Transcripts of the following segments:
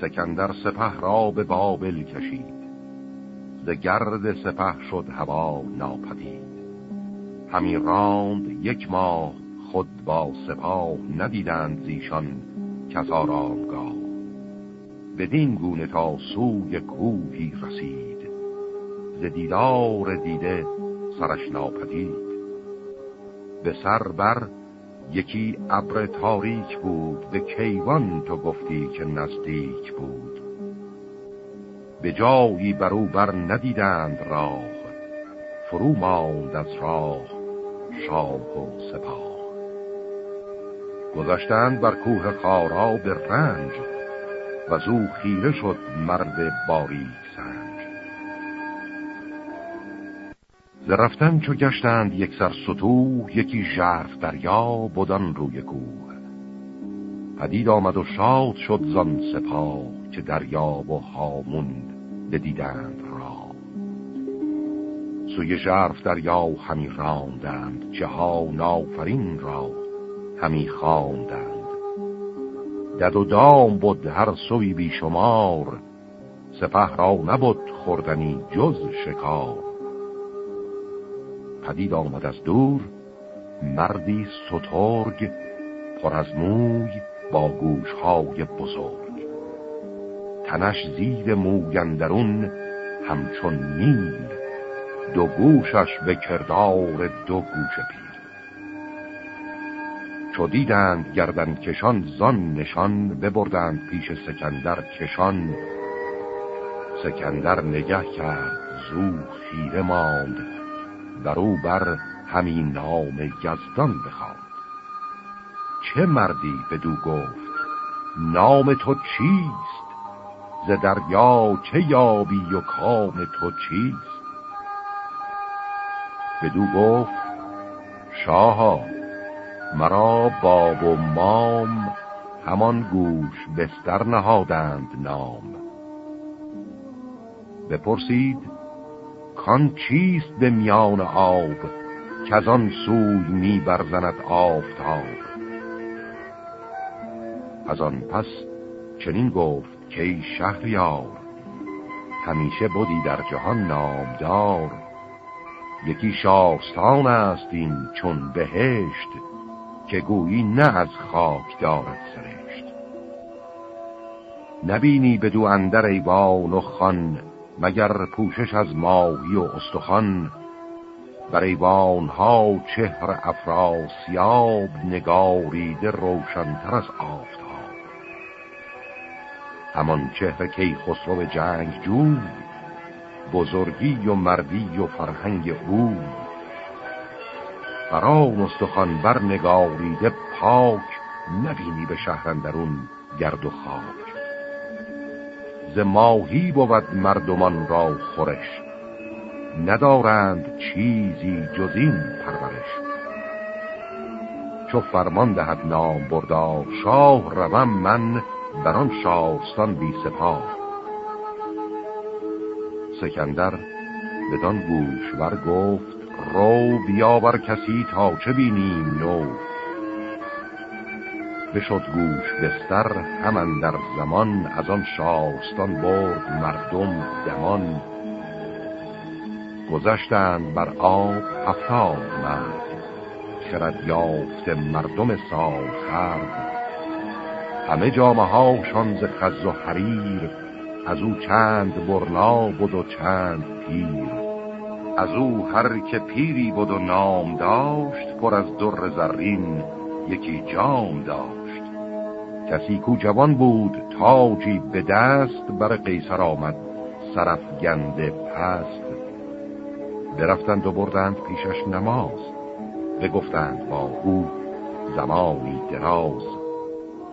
سکندر سپه را به بابل کشید. ز گرد سپه شد هوا ناپدید. همی راند یک ماه خود با سپاه ندیدند زیشان کس آرامگاه. بدین گونه تا سوی کوهی رسید. ز دیدار دیده سرش ناپدید. به سر بر یکی ابر تاریک بود به کیوان تو گفتی که نزدیک بود. به جایی برو بر ندیدند راه فرو ماند از راه شاه و سپاه. گذشتند بر کوه خارا به رنج و زو خیره شد مرد باریک سنج رفتن چو گشتند یک سر سطوح یکی ژرف دریا بدان روی کوه. پدید آمد و شاد شد زان سپاه که دریا و هامون بدیدند را. سوی ژرف دریا همی راندند جهان آفرین را همی خواندند. دد و دام بود هر سوی بیشمار سپه را نبود خوردنی جز شکار. پدید آمد از دور مردی سترگ پر از موی با گوشهای بزرگ. تنش زیر موگندرون همچون نیل دو گوشش به کردار دو گوش پیر. چو دیدند گردن کشان زان نشان ببردند پیش سکندر کشان. سکندر نگه کرد زو خیره ماند. او بر همین نام یزدان بخواند. چه مردی بدو گفت نام تو چیست؟ ز دریا چه یابی و کام تو چیست؟ بدو گفت شاها مرا باب و مام همان گوش بستر نهادند نام. بپرسید کان چیست به میان آب که از آن سوی می برزند آفتاب؟ از آن پس چنین گفت که ای شهریار همیشه بودی در جهان نامدار. یکی شاستان است این چون بهشت که گویی نه از خاک دارد سرشت. نبینی بدو اندر ایوان و خان مگر پوشش از ماهی و استخوان؟ بر ایوان ها چهر افراسیاب نگاریده روشنتر از آفتاب. همان چهر کی خسرو جنگ جون بزرگی و مردی و فرهنگ او. فران استخوان بر نگاریده پاک نبینی به شهرندرون گرد و خاک. ز ماهی بود مردمان را خورش. ندارند چیزی جز این پرورش. چو فرمان دهد نام بردار شاه روم من بران شاستان بی سپاه. سکندر بدان گوشور گفت رو بیاور کسی تا چه بینیم نو. بشد گوش بستر همان در زمان از آن شاستان برد مردم دمان. گذشتند بر آب هفتاد مرد خرد یافته مردم سال خرد. همه جامعه هاشان ز خز و حریر از او چند برنا بود و چند پیر. از او هر که پیری بود و نام داشت پر از در زرین یکی جام داشت. کسی کو جوان بود تاجی به دست بر قیصر آمد گنده پست. برفتند و بردند پیشش نماز بگفتند با او زمانی دراز.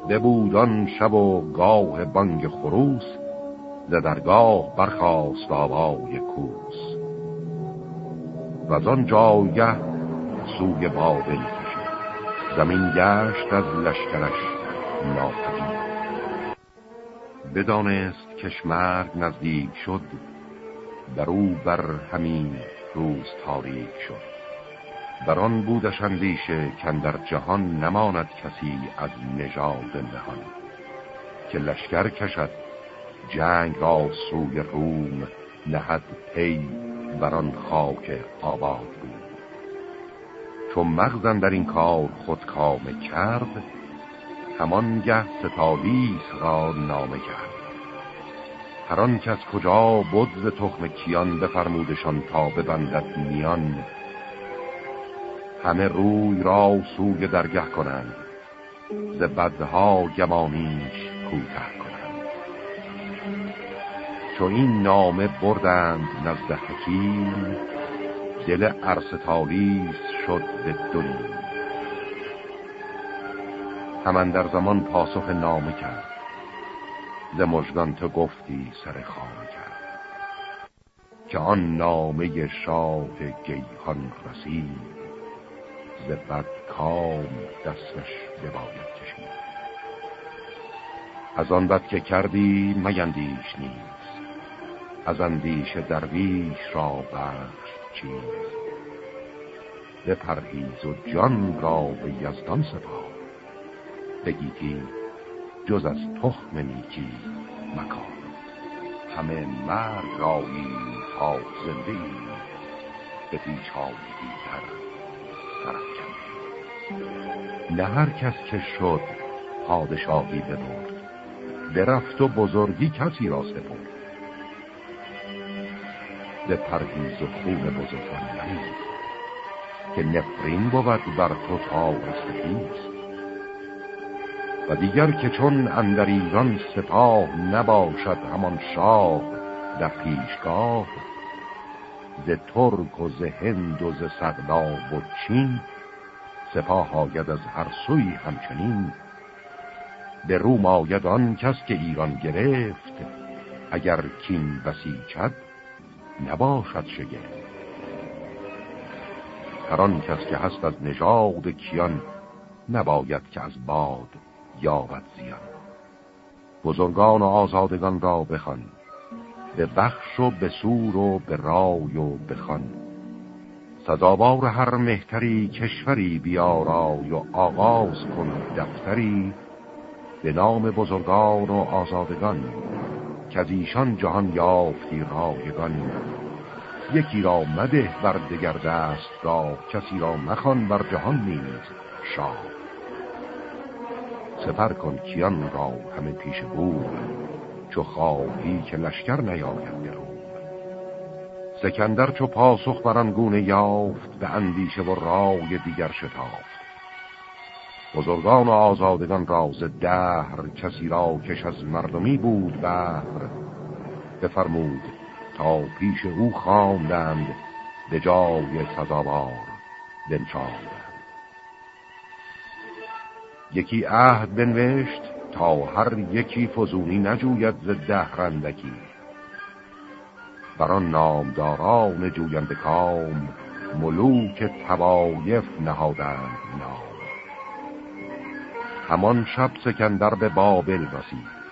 ببودان شب و گاه بانگ خروس ز درگاه برخواست آوای کوس. و آن جایه سوی بابل کشید. زمین گشت از لشکرش ناپدید. بدانست کشمر نزدیک شد بر او بر همین روز تاریک شد. بر آن بودش اندیشه که در جهان نماند کسی از نژاد نهان. که لشکر کشد جنگ را سوی روم نهد پی بران خاک آباد بود. چون مغزن در این کار خود کامه کرد همان گه ستالیس را نامه کرد. هر کس کجا بود تخم کیان بفرمودشان تا ببندد میان همه روی را سوی درگه کنند ز بدها گمانیش کوته کنند. چو این نامه بردند نزد حکیم دل ارستالیس شد به دنیم همان در زمان پاسخ نامه کرد. ز مژگان تو گفتی سر خانه کرد. که آن نامه شاه گیهان رسید ز بد کام دستش بباید کشید. از آن بد که کردی میندیش نیست از اندیش درویش را بخش چیز پرهیز و جان را به یزدان سپاه بگیتی جز از تخم نیکی مکان همه مرگ رایی تا زنده به پیچهای دیگر نه هر کس که شد پادشاهی ببرد درفت و بزرگی کسی را سپرد. به پرهیز و خون بزرگان که نفرین بود بر تو تا سپیست و دیگر که چون اندر ایران سپاه نباشد همان شاه در پیشگاه ز ترک و ز هند و ز سقلاب و چین سپاه آید از هر سوی همچنین. به روم آید آن کس که ایران گرفت اگر کین بسیچد نباشد شگفت. هر آن کس که هست از نژاد کیان نباید که از باد یابد زیان. بزرگان و آزادگان را بخوان. به بخش و به سور و به رای و بخوان سزاوار هر مهتری کشوری بیارای و آغاز کن دفتری. به نام بزرگان و آزادگان که از ایشان جهان یافتی رایگان. یکی را مده بر دگر دست را کسی را مخان بر جهان نیز شاه سپر کن کیان را همه پیش بود چو خواهی که لشکر نیاید برو سکندر چو پاسخ بران گونه یافت به اندیشه و رای دیگر شتافت. بزرگان و آزادگان راز دهر کسی را کش از مردمی بود بهر. بفرمود تا پیش او خواندند به جای سزاوار بنشاندند یکی عهد بنوشت تا هر یکی فزونی نجوید ز دهرندکی. بران نامداران جویند کام ملوک توایف نهادند نام. همان شب سکندر به بابل رسید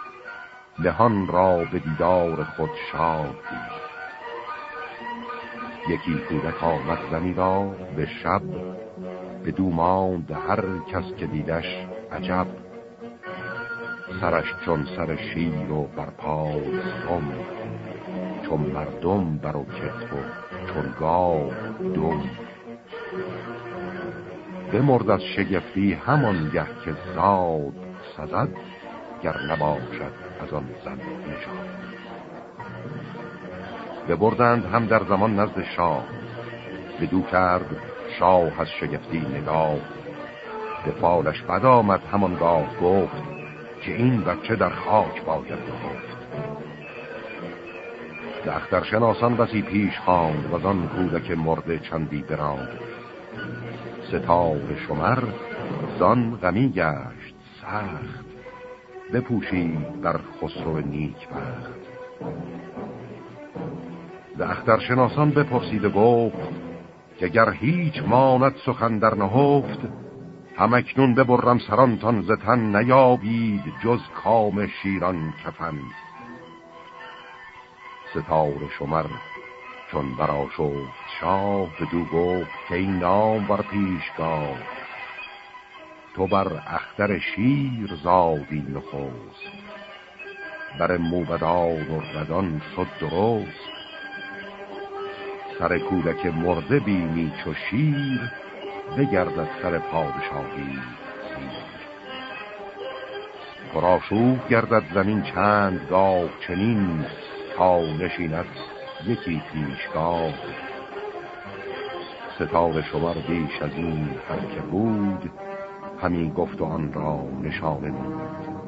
لهان را به دیدار خود شاد دید. یکی کودک آمد زنی را به شب به دو ماند هر کس که دیدش عجب سرش چون سر شیر و بر پای سم چون مردم بر و کتف و چون گاو دم. بمرد از شگفتی همان گه که زاد سزد گر نباشد از آن زن نشاد ببردند هم در زمان نزد شاه بدو کرد شاه از شگفتی نگاه. به فالش بد آمد همانگاه گفت که این بچه در خاک باید گفت در شناسان بسی پیش خواند و آن کودک مرده چندی براند. ستار شمر زان غمی گشت سخت بپوشید بر خسرو نیک بخت. ز شناسان بپرسید و گفت که گر هیچ ماند سخن در نهفت همکنون ببرم سرانتان زتن نیابید جز کام شیران کفن. ستار شمر چون برا شد شاه به دو گفت که این نام بر پیشگاه. تو بر اختر شیر زادی نخوست بر موبدان و ردان شد درست. سر کودک مرده بینی چو شیر بگردد سر پادشاهی. پراشوب گردد زمین چند گاه چنین تا نشیند یکی پیشگاه. ستاره شمار بیش از این هر که بود همین گفت و آن را نشانه نمود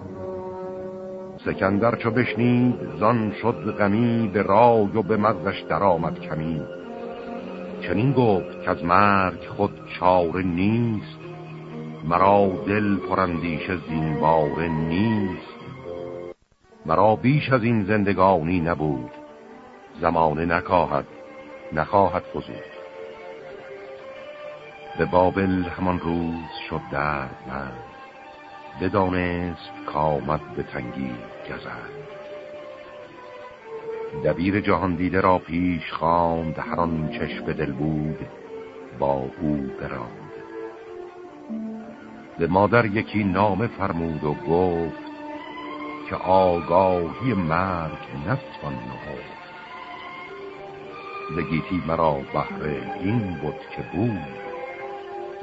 سکندر چو بشنید زان شد غمی به رای و به مزش درآمد کمی. چنین گفت که از مرگ خود چاره نیست مرا دل پرندیش زینبار نیست. مرا بیش از این زندگانی نبود زمانه نکاهد نخواهد فزود به بابل همان روز شد درد من بدانست کامد به تنگی گذر دبیر جهان دیده را پیش خواند هر آن چشم دل بود با او براند. به مادر یکی نامه فرمود و گفت که آگاهی مرگ نتوان نهفت. بگیتی مرا بهره این بود که بود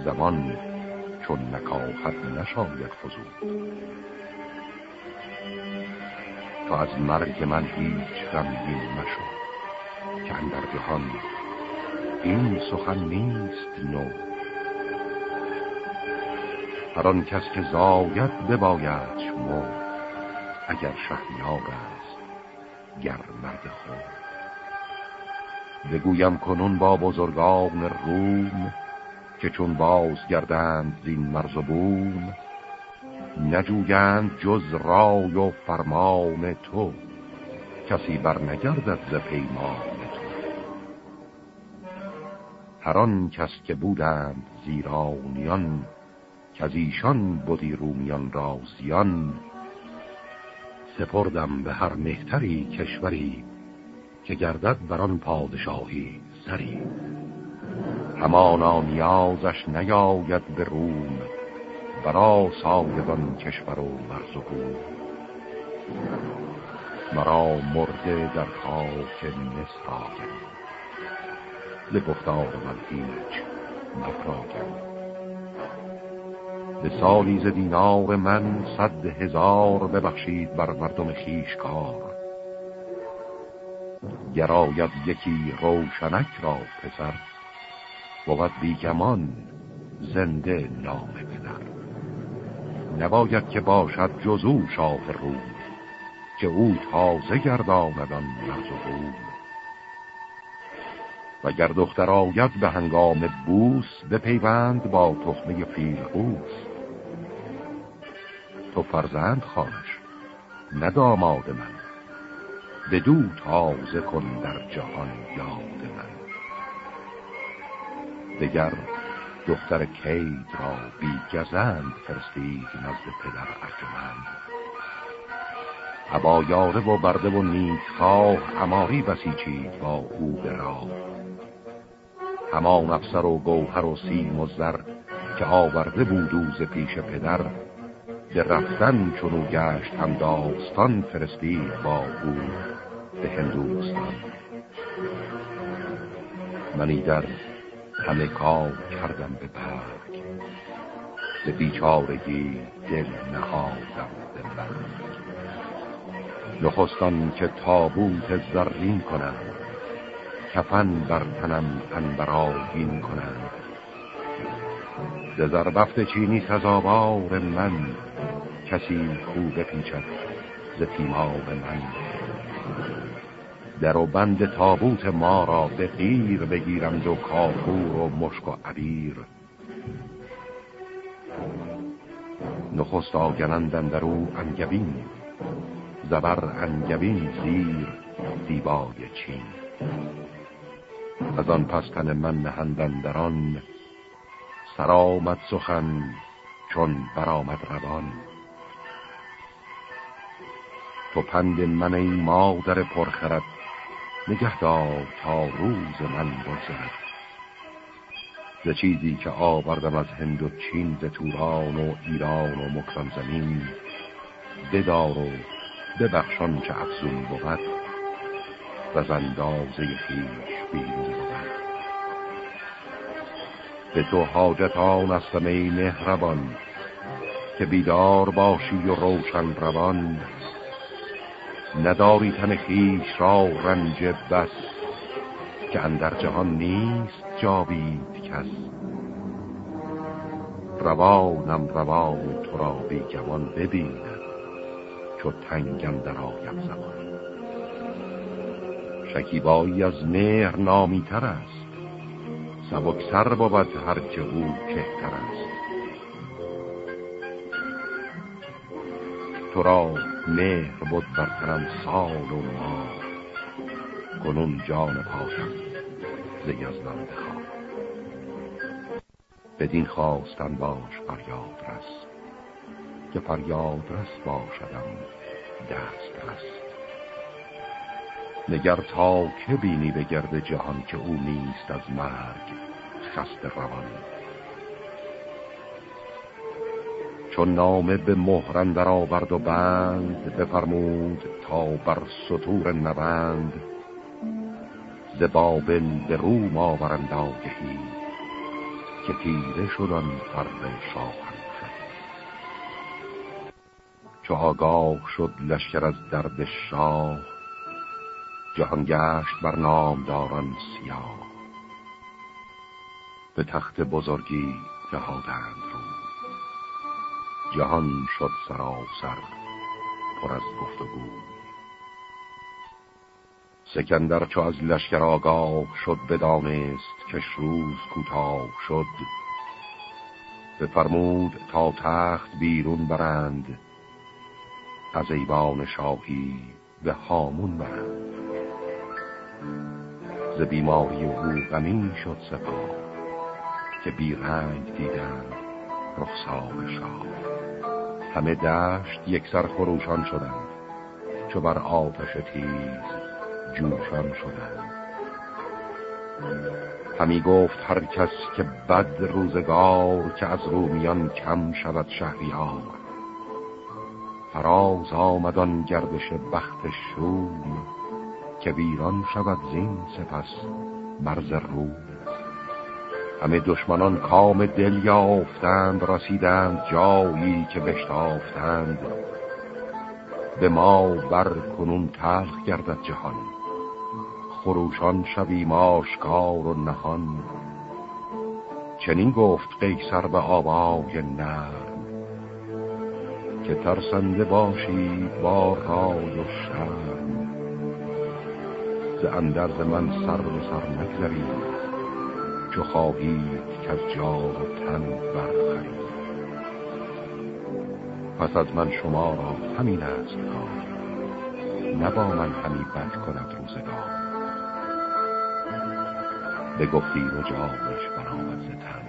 زمان چون نکاحت نشاید فزود. تو از مرگ من هیچ غمگین مشو که اندر جهان این سخن نیست نو. هر آن کس که زاید بباید شما اگر شهریار است گر مرد خود بگویم کنون با بزرگان روم که چون باز گردند زین مرز و بوم نجویند جز رای و فرمان تو. کسی بر نگردد ز پیمان تو. هر آن کس که بودند زیرانیان که از ایشان بودی رومیان را زیان. سپردم به هر مهتری کشوری که گردد بران پادشاهی سری. همانا نیازش نیاید به روم برا سایدان کشور و مرز و مرا مرده در خاک مصر آگم به گفتار من هیچ مفراگم. به سالی ز دینار من صد هزار ببخشید بر مردم خیش کار. گراید یکی روشنک را پسر بود بیگمان زنده نام پدر. نباید که باشد جزو شاه روم که او تازه گرداندان مرز و روم و دختر آید به هنگام بوس به پیوند با تخمه فیلخوس تو فرزند خانش نداماد من بدو تازه کن در جهان یاد من. دگر دختر کید را بی گزند فرستید نزد پدر ارجمند. ابا یاره و برده و نیکخواه اماری بسیچید با او به راه. همان افسر و گوهر و سیم و زر که آورده بود اوز پیش پدر به رفتن چونو گشت هم داستان فرستید با او به هندوستان. منی در همه کار کردم به برگ. به بیچارگی دل نهادم به برگ نخستان که تابوت زرین کنم کفن بر تنم انبراگین کنم. ز زربفت چینی سزاوار من کسی خوب پیچد ز تیمار من. در و بند تابوت ما را به غیر بگیرم دو کافور و مشک و عبیر. نخست آگنندن در او انگبین زبر انگبین زیر دیبای چین. از آن پستن من نهندن در آن سرآمد سخن چون برآمد روان. تو پند من ای مادر پرخرد نگهدار تا روز من بگذرد ز چیزی که آوردم از هند و چین ز توران و ایران و مکران زمین بدار و ببخشان چه افزون بود و از اندازه خیش بیرون بود. به تو حاجت آن استم ای مهربان که بیدار باشی و روشن روان. نداری تن خیش را رنج بس که اندر جهان نیست جاوید کس. روانم روان تو را بیگمان ببیند چو تنگم در آیم زمان. شکیبایی از مهر نامیتر است سبک سر بود هرچه او کهتر است. تو را مهر بود برترم سال و ما کنون جان پاشم ز یزدان بخواه بدین خواستن باش فریاد رس که فریاد رس باشدم دست رس. نگر تا که بینی به گرد جهان که او نیست از مرگ خست روان. چون نامه به مهرن در آورد و بند بفرمود تا بر سطور نبند. ز بابل به روم آورند آگهی که تیره شدن فرد شاهن چو آگاه شد لشکر از درد شاه جهان گشت بر نام دارن سیاه. به تخت بزرگی نهادند رو جهان شد سراسر پر از گفتگو. سکندر چو از لشکر آگاه شد بدانست که روز کوتاه شد. بفرمود تا تخت بیرون برند از ایوان شاهی به هامون برند. ز بیماری او غمی شد سپاه که بی رنگ دیدن رخسار شاه. همه دشت یک سر خروشان شدند. چو بر آتش تیز جوشان شدند. همی گفت هر کس که بد روزگار که از رومیان کم شود شهریار. فراز آمدان گردش بخت شوم که ویران شود زین سپس مرز روم. همه دشمنان کام دل یافتند رسیدند جایی که بشتافتند. به ما بر کنون تلخ گردد جهان. خروشان شویم آشکار و نهان. چنین گفت قیصر به آوای نرم که ترسنده باشی با رای و شرم. ز اندرز من سر به سر نگذرید. چو خواهید که از جان و تن برخرید. پس از من شما را همین است کار. نه با من همی بد کند روزگار. به گفتی و جانش برآمد ز تن.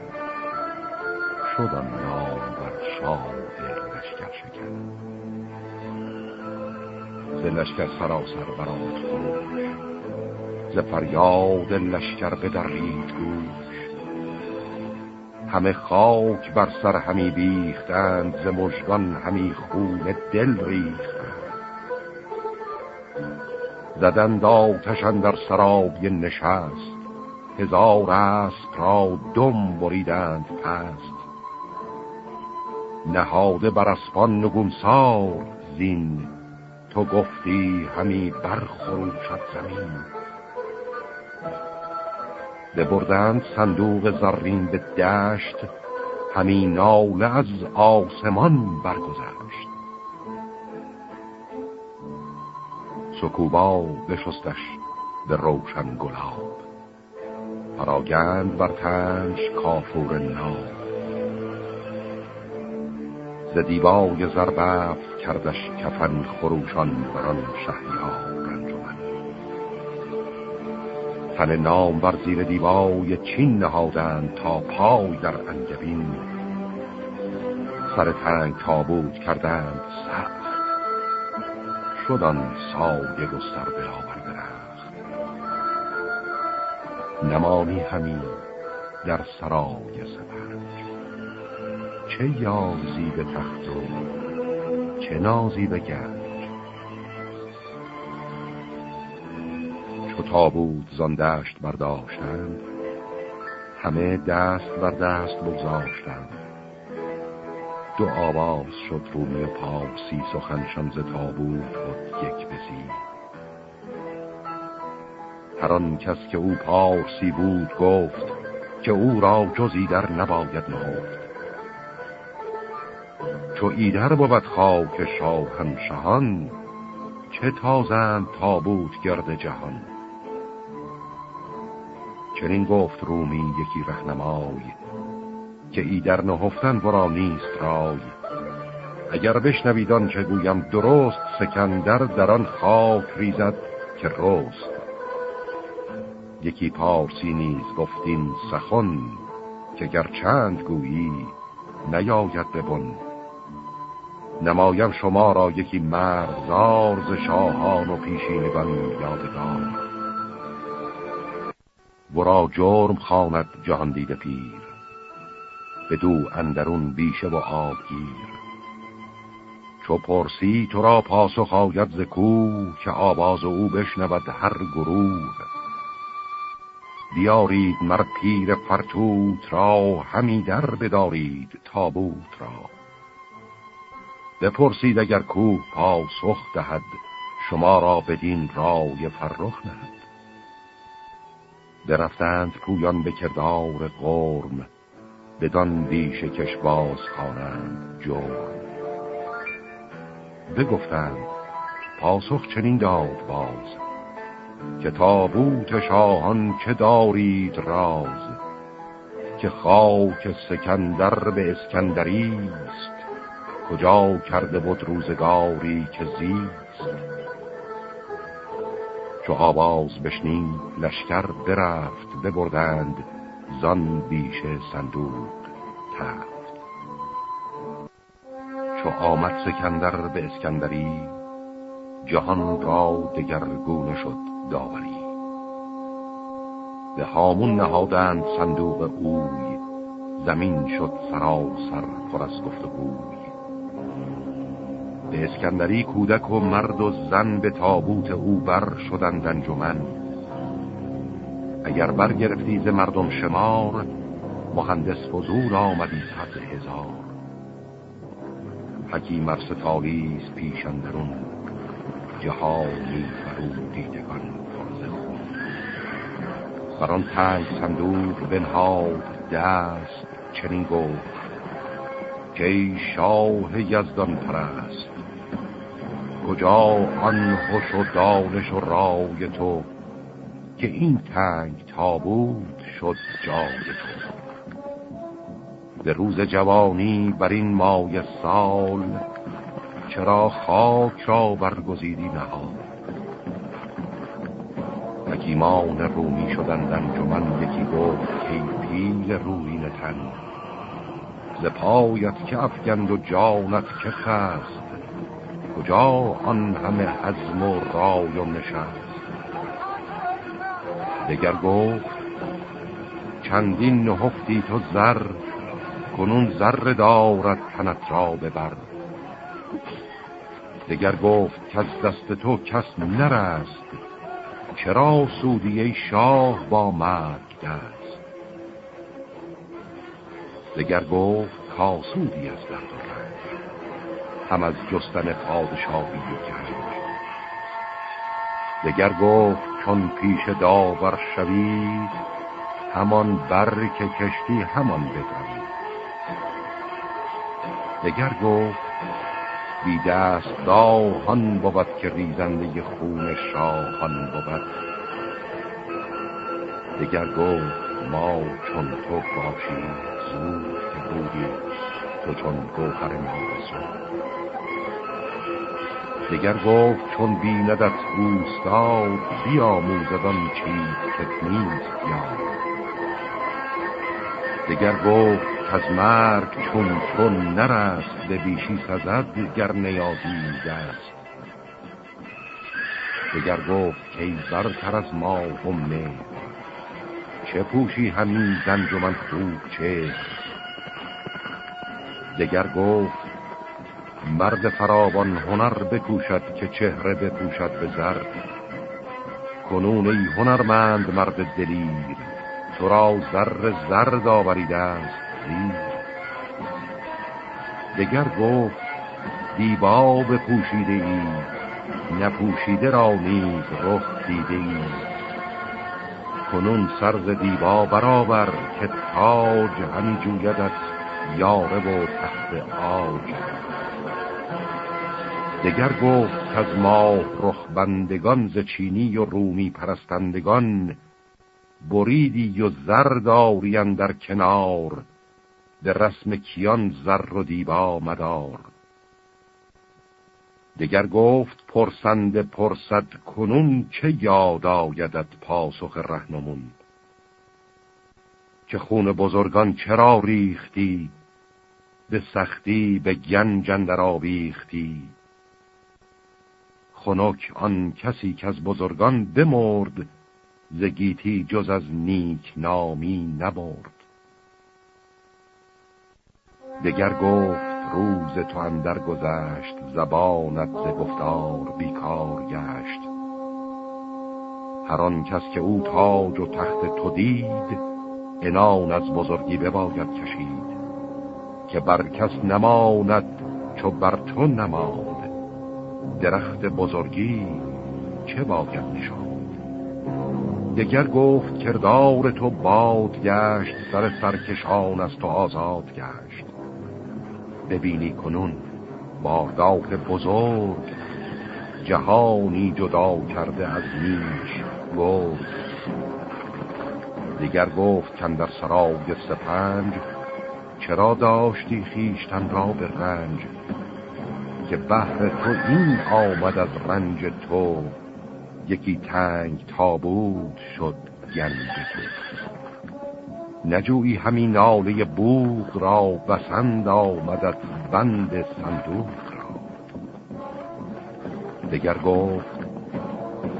شدم نام بر شاه لشکر شکن. ز لشکر سراسر برآمد خروش. ز فریاد لشکر به درید گوش. همه خاک بر سر همی بیختند ز مژگان همی خون دل ریختند. زدند آتشن در سرابی نشست هزار اسب را دم بریدند پست. نهاده بر اسبان نگونسار زین تو گفتی همی برخروشد زمین. ببردند صندوق زرین به دشت همی ناله از آسمان برگذشت. سکوبا بشستش به روشن گلاب پراگند بر تنش کافور نام ز دیبای زربفت کردش کفن خروشان بران شهریار تن نام بر زیر دیبای چین نهادند تا پای در انجبین سر تنگ تابوت کردند سخت. شدن سایه گستر برابر درخت. نمانی همین در سرای سپنج چه یازی به تخت و چه نازی به گنج تابوت زاندشت برداشتند. همه دست بر دست بگذاشتند. دو آواز شد رومی پارسی سخنشان ز تابوت بود یک بسی. هر آن کس که او پارسی بود گفت که او را جزی در نباید نهفت. چو ایدر بود خاک شاهنشهان چه تازند تابوت گرد جهان. چنین گفت رومی یکی رهنمای که ایدر نهفتن ورا نیست رای. اگر بشنویدان چه گویم درست سکندر در آن خاک ریزد که رست. یکی پارسی نیز گفتین سخن که گر چند گویی نیاید ببن نمایم شما را یکی مرزار ز شاهان و پیشینگان یادگار. ورا جرم خواند جهان دیده پیر. دو اندرون بیشه و آبگیر چو پرسی تو را پاسخ آید ز کوه که آواز او بشنود هر گروه. بیارید مر پیر فرتوت را همی در بدارید تابوت را. بپرسید اگر کوه پاسخ دهد شما را بدین رای فرخ نهد. درفتند پویان به کردار قرم بدان دیش کش باز خوانند جرم. بگفتند پاسخ چنین داد باز که تابوت شاهان چه دارید راز که خاک سکندر به اسکندری است کجا کرده بود روزگاری که زیست. چو آواز بشنید لشکر برفت ببردند زان بیش صندوق تفت. چو آمد سکندر به اسکندری جهان را دگرگونه شد داوری. به هامون نهادند صندوق اوی زمین شد سراسر پر از گفت به اسکندری کودک و مرد و زن به تابوت او بر شدند انجمن. اگر برگرفتی ز مردم شمار مهندس فضول آمدی صد هزار. حکیم ارستالیز پیش اندرون جهانی فرو دیدگان فرز خون. بران تنگ صندوق بنهاد دست چنین گفت که شاه یزدان پرست. کجا آن هوش و دانش و رای تو که این تنگ تابود شد جای تو؟ به روز جوانی بر این مای سال چرا خاک را برگزیدی نهاد حکیمان رومی شدند انجمن یکی گفت که پیل روین تن ز پایت که افگند و جانت که خست کجا آن همه حزم و رای و نشست؟ دگر گفت چندین نهفتی تو زر کنون زر دارد تنت را ببر دگر گفت که از دست تو کس نرست چرا سودی شاه با مرگ دست؟ دگر گفت کاسودی از درد هم از جستن پادشاهی کرد دگر گفت چون پیش داور شوید همان بر که کشتی همان بدرید دگر گفت بی دست داهان بود که ریزنده خون شاهان بود. دگر گفت ما چون تو باشیم زود که بودی تو چون گوهر نارسود دگر گفت چون بیندت اوستاد بیاموزدان چیز که نیست یا دگر گفت از مرگ چون چون نرست به بیشی سزد گر نیازی دست دگر گفت که برتر از ما همه چه پوشی همین زنج و من خوب چه دگر گفت مرد فراوان هنر بکوشد که چهره بپوشد به زر. کنون ای هنرمند مرد دلیر تو را زر زرد آورید است زیر. دگر گفت دیبا پوشیده ای نپوشیده را نیز رخ دیده ای. کنون سرز دیبا برابر که تاج همی جویدت یاره و تخت آج. دگر گفت از ما رخبندگان ز چینی و رومی پرستندگان بریدی و زر داری در کنار به رسم کیان زر و دیبا مدار. دگر گفت پرسند پرسد کنون چه یاد آیدت پاسخ رهنمون؟ که خون بزرگان چرا ریختی؟ به سختی به گنج اندر آویختی. خنک آن کسی که از بزرگان بمرد زگیتی جز از نیک نامی نبرد. دگر گفت روز تو اندر گذشت زبانت ز گفتار بیکار گشت. هر کس که او تاج و تخت تو دید انان از بزرگی بباید کشید. که بر کس نماند چو بر تو نماند. درخت بزرگی چه باید نشاند؟ دگر گفت کردار تو باد گشت سر سرکشان از تو آزاد گشت. ببینی کنون بارداخ بزرگ جهانی جدا کرده از نیش گرد دیگر گفت کن در سرای سپنج چرا داشتی خیشتن را به رنج؟ که بحر تو این آمد از رنج تو یکی تنگ تابود شد گنج تو. نجویی همین ناله بوغ را بسند آمدت بند صندوق را. دگر گفت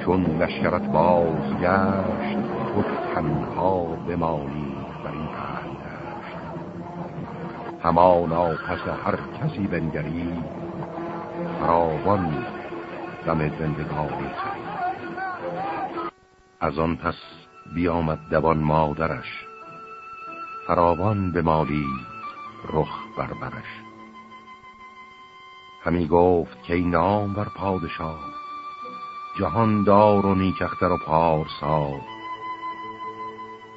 چون لشکرت بازگشت تو تنها بمانی بر این پهندشت همانا پس هر کسی بنگری فراوان دم زندگانی از آن پس بیامد دوان مادرش فراوان به مالی رخ بربرش همی گفت که نام بر پادشاه جهاندار و نیکختر و پارسا.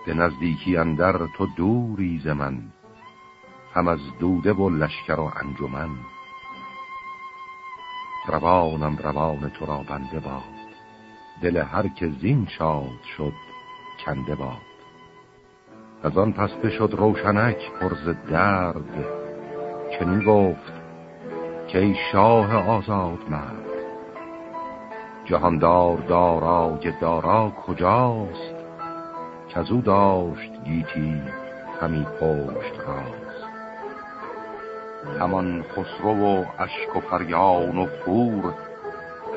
به نزدیکی اندر تو دوری ز من هم از دوده و لشکر و انجمن. روانم روان تو را بنده باد. دل هر که زین شاد شد کنده باد. از آن پس شد روشنک پرز درد. چنین گفت که ای شاه آزاد مرد. جهاندار دارای دارا کجاست؟ که از او داشت گیتی همی پشت راست. همان خسرو و اشک و فریان و پور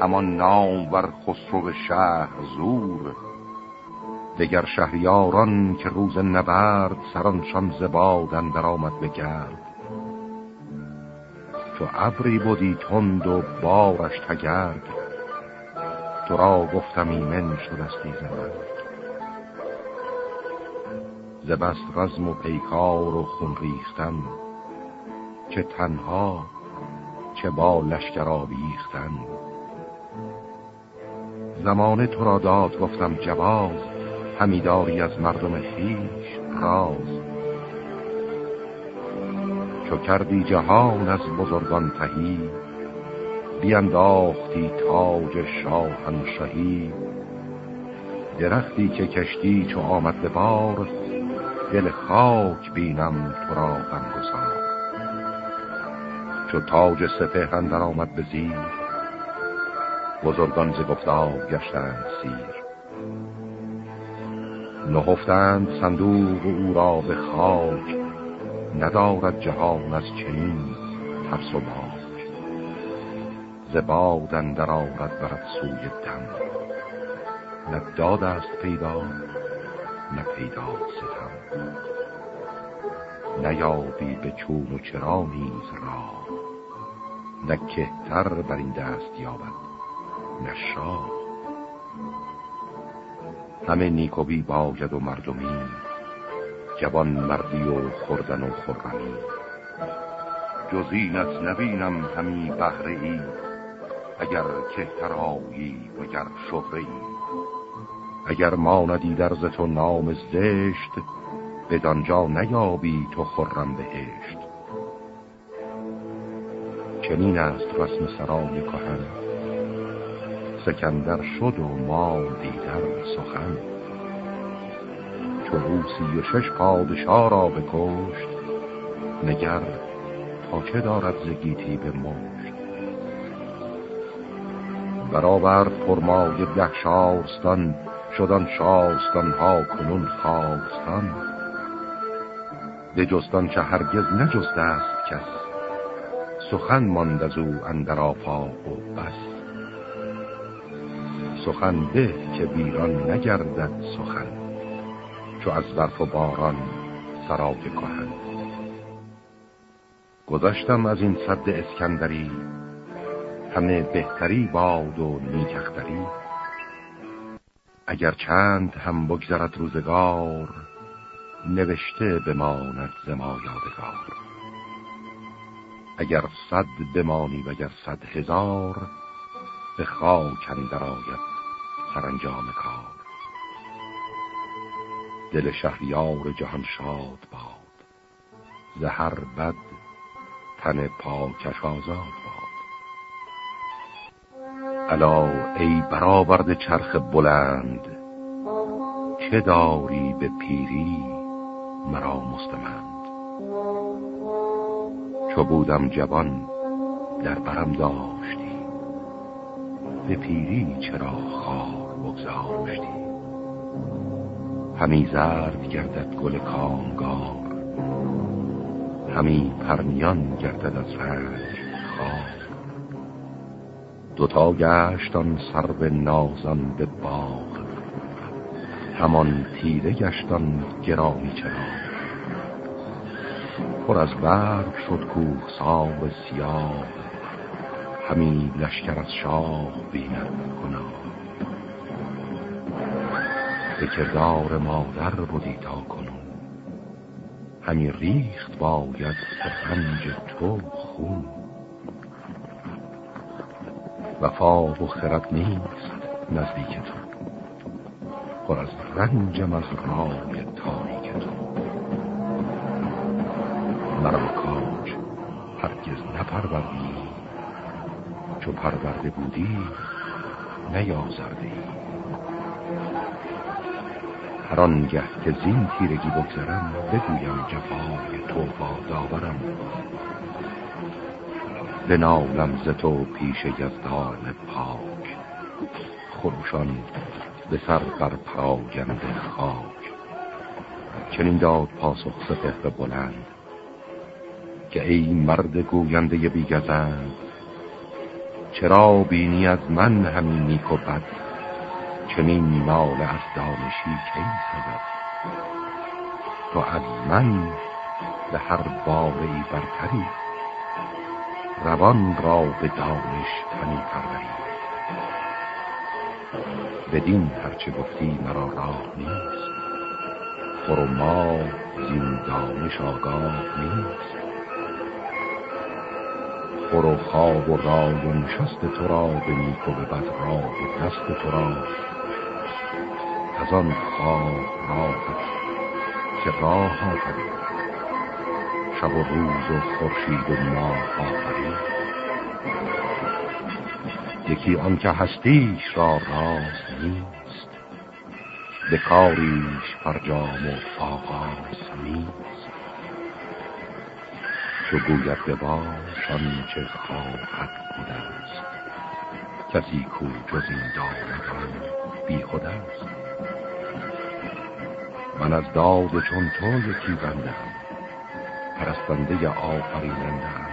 همان نام ور خسرو شهر زور. دگر شهریاران که روز نبرد سرانشان زبادن در آمد بگرد چو ابری بودی تند و بارش تگرد تو را گفتم ایمن شدستی زمن ز بس رزم و پیکار و خون ریختن چه تنها چه با لشکر آویختن. زمانه تو را داد گفتم جواز همیداری از مردم خیش راز. چو کردی جهان از بزرگان تهی بینداختی تاج شاهنشهی درختی که کشتی چو آمد به بار دل خاک بینم تو را غمگسار. چو تاج سپهرن در آمد به زیر. بزرگان ز گفتار گشتند سیر. نهفتند صندوق او را به خاک. ندارد جهان از چنین ترس و باک. زبادن در آرد برد سوی دم. نه داد است پیدا نه پیدا ستم. نیابی به چون و چرا نیز را نه کهتر بر این دست یابد نه شاه. همه نیکوبی باید و مردمی جوان مردی و خوردن و خورمی جزینت نبینم همی بهره ای اگر کهترایی و گر شهره ای اگر ماندی در تو نام زشت بدانجا نیابی تو خرم بهشت. چنین است رسم سرای کهن. سکندر شد و ما دیگر سخن. چو روسی و شش پادشاه را بکشت نگر تا چه دارد زگیتی به مشت. برآورد پرمای ده شارستان شدن شاستان ها کنون خواستان به جستان چه هرگز نجسته است کس سخن ماند از او اندر آفاق و بس. سخن به که بیران نگردد سخن چو از برف و باران سراغ کهن. گذشتم از این صد اسکندری همه بهتری باد و نیکختری. اگر چند هم بگذرد روزگار نوشته بماند زما یادگار. اگر صد بمانی و اگر صد هزار به خاک اندر آید سرانجام کار. دل شهریار جهان شاد باد زهر بد تن پاکش آزاد باد. الا ای برآورد چرخ بلند چه داری به پیری مرا مستمند؟ چو بودم جوان در برم داشتی. به پیری چرا خار بگذاشتی؟ همی زرد گردد گل کامگار همی پرنیان گردد از رنگ خار. دوتا گشت آن سر نازان به باغ همان تیره گشتان گرامی چرا پر از برگ شد کوه ساب سیاه. همی لشکر از شاه بیند گناه. به کردار مادر بودی تا کنون. همی ریخت باید رنج تو خون. وفا و خرد نیست نزدیک تو. پر از رنجم از رای تاریک مرا کاج هرگز نپروردی. چو پرورده بودی نیازرده هر آنگه که زین تیرگی بگذرم بگویم جفای تو با داورم. نالم ز تو پیش یزدان پاک. خروشان به سر بر پراگند خاک. چنین داد پاسخ سپهر بلند. که ای مرد گوینده بیگزند چرا بینی از من همین نیک و بد؟ چنین ناله از دانشی کی سبب تو از من به هر باره برتری روان را به دانش تنی پروری بدین هرچه گفتی مرا راه نیست خور ما زین دانش آگاه نیست. خور و خواب و رای و نشست تو را به نیک و به بد را و دست تو را. از آن خواب راحت که راه آفرید. شب و روز و خورشید و ماه آفرید. یکی آن که هستیش را راز نیست به کاریش فرجام و آغاز نیست. چو گوید به باش چه خواهد بود است. کسی کو جز این دامدان بی خود است. من از داد چون تو یکی بنده پرستنده آفریننده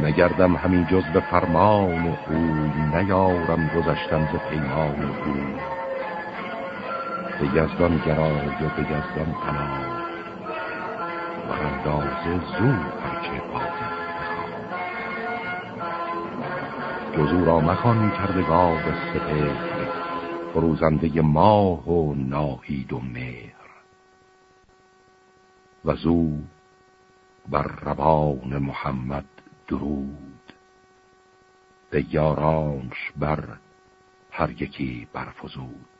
نگردم همین جز به فرمان اوی نیارم گذشتم ز پیمان اوی به یزدان گرای و به یزدان پناه. و اندازه زو هرچه بازی جزو را مخان کردگاه سپهر فروزنده ماه و ناهید و مهر. و زو بر روان محمد درود. به یارانش بر هر یکی برفزود.